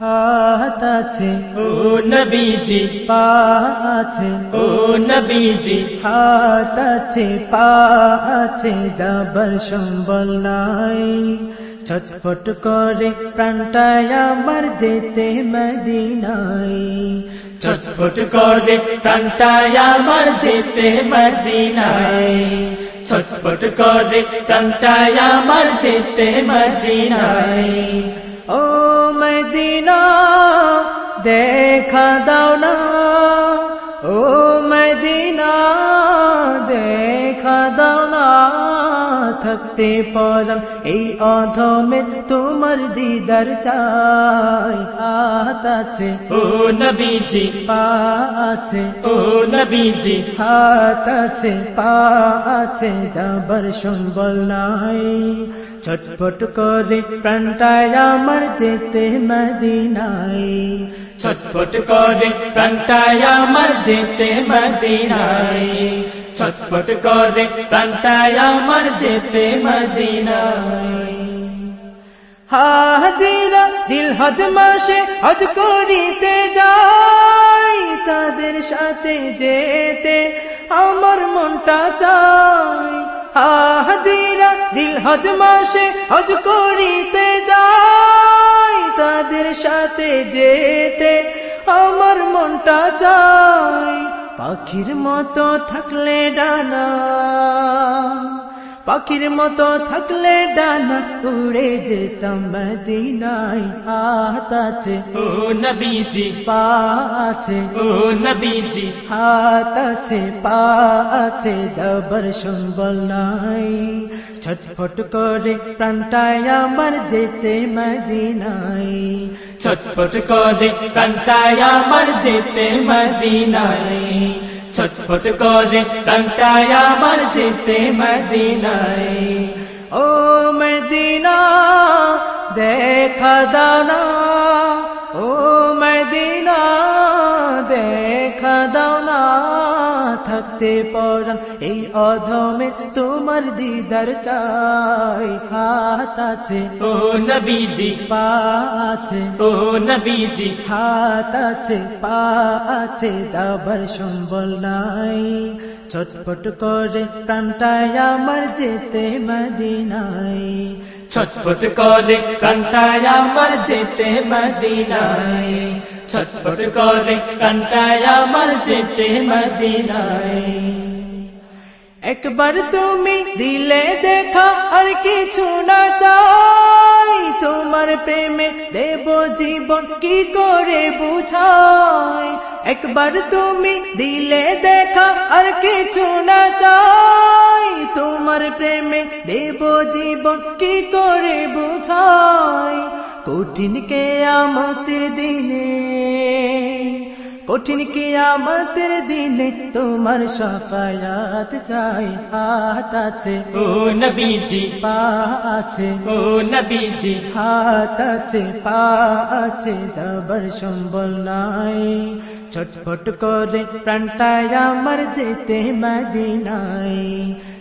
হাত আছে। ও নবীজি। পা আছে। ও নবীজি। হাত আছে পা আছে। যাবার সম্বল নাই। ছটফট করে প্রাণটায় আমার যেতে মদিনাই ছটফট করে প্রাণটায় আমার যেতে মদিনায়। ছটফট করে প্রাণটায় আমার যেতে মদিনায়। ও দেখা দাও না ও মদিনা দেখা দাও না থাকতে পরাম এই অধমে তোমার দিদার চাই হাত আছে ও নবীজি পা আছে ও নবীজি হাত আছে পা আছে যাবার সম্বল নাই ছটফট করে প্রাণটায় আমার যেতে মদিনাই ছটফট করে প্রাণটায় আমার যেতে মদিনায়। ছটফট করে প্রাণটায় আমার যেতে মদিনায়। হাজিরা জিল হজ মাসে হজ করিতে যাই, তাদের সাথে যেতে আমার মনটা চাই। হাজিরা জিল হজ মাসে হজ করিতে যাই তাদের সাথে যেতে আমার মনটা যায় পাখির মতো থাকলে ডানা। পাখির মতো থাকলে ডানা উড়ে যেতাম মদিনায়। হাত আছে ও নবীজি। পা আছে ও নবীজি। হাত আছে পা আছে যাবার সম্বল নাই। ছটফট করে প্রাণটায় আমার যেতে মদিনাই ছটফট করে প্রাণটায় আমার যেতে মদিনায়। ছটফট করে রংটায় আমার যেতে মদিনায় ও মদিনা দেখা দাও থাকতে পরান এই অধমে তোমার দিদার চাই। হাত আছে। ও নবীজি। পা আছে। ও নবীজি। হাত আছে। পা আছে। যাবার সম্বল নাই। ছটফট করে প্রাণটায় আমার যেতে মদিনাই ছটফট করে প্রাণটায় আমার যেতে মদিনায় ছটফট করে প্রাণটায় আমার যেতে মদিনায় একবার তুমি দিলে দেখা আর কিছু না চাই। তোমার প্রেমে দেব জীবন কি করে বুঝাই? একবার তুমি দিলে দেখা আর কিছু না চাই। তোমার প্রেমে দেব জীবন কি করে বুঝাই? কঠিন কে আমতের দিনে কঠিন কিয়ামতের দিনে তোমার সফায়াত চাই হাত আছে। ও নবীজি। পা আছে। ও নবীজি। হাত আছে পা আছে যাবার সম্বল নাই। ছটফট করে প্রাণটায় আমার যেতে মদিনাই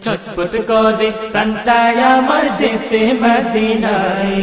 ছটফট করে প্রাণটায় আমার যেতে মদিনায়।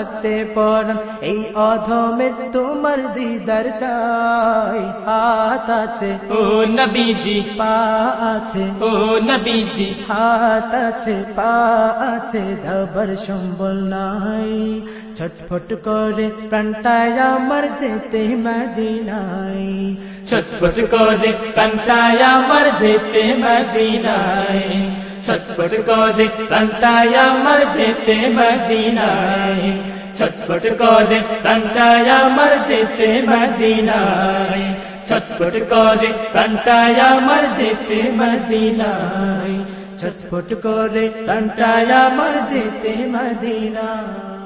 থাকতে পর এই অধমে তোমার দিদার চাই হাত আছে। ও নবীজি। পা আছে। ও নবীজি। হাত আছে পা আছে যাবার সম্বল নাই। ছটফট করে প্রাণটায় আমার যেতে মদিনাই ছটফট করে প্রাণটায় আমার যেতে মদিনায়। ছটফট করে প্রাণটায় আমার যেতে মদিনায়। ছটফট করে প্রাণটায় আমার যেতে মদিনায় ছটফট করে প্রাণটায় আমার যেতে মদিনায় ছটফট করে প্রাণটায় আমার যেতে মদিনাই